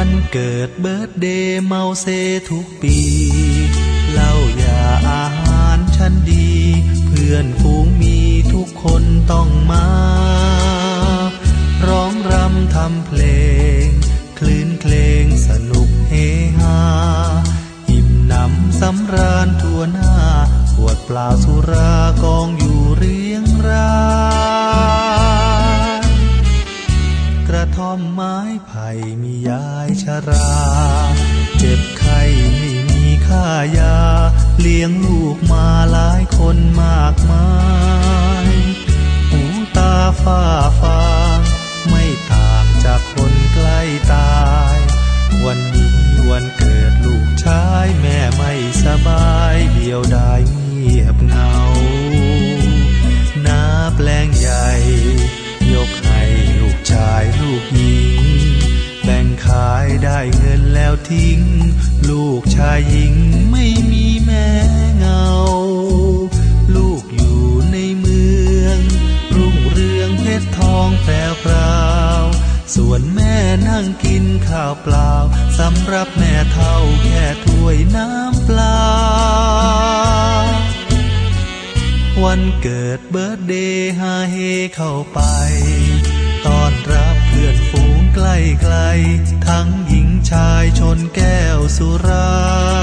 วันเกิดเบิร์ดเดย์เมาเซทุกปีเหล้ายาอาหารชั้นดี เพื่อนฝูงมีทุกคนต้องมา ร้องรำทำเพลง คลื่นเพลงสนุกเฮฮาอิ่มหนำสำราญทั่วหน้าขวดเปล่าสุรากองอยู่เรียงราย ไม่มียายชรา เจ็บไข้ไม่มีค่ายา เลี้ยงลูกมาหลายคนมากมาย หูตาฝ้าฟา แล้วทิ้ง ลูกชายหญิงไม่มีแม่เงา ลูกอยู่ในเมือง รุ่งเรืองเพชรทองแพรวพราวส่วนแม่นั่งกินข้าวเปล่าสำหรับแม่เท่าแค่ถ้วยน้ำเปล่าวันเกิดเบิร์ดเดย์ฮาเฮเข้าไป ตอนรับเพื่อนฝู ใกล้ไกล ทั้งหญิงชายชนแก้วสุรา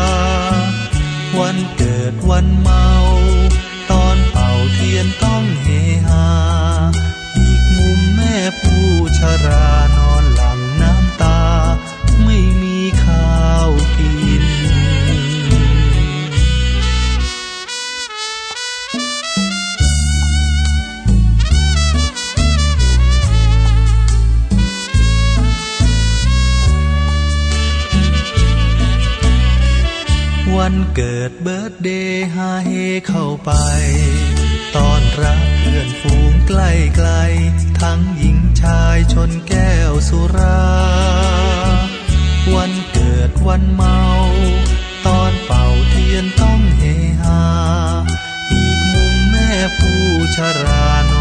วันเกิดเบิร์ดเดย์ฮาเฮเข้าไป ตอนรับเพื่อนฝูงใกล้ไกล ทั้งหญิงชายชนแก้วสุรา วันเกิดวันเมา ตอนเป่าเทียนต้องเฮฮา อีกมุมแม่ผู้ชราน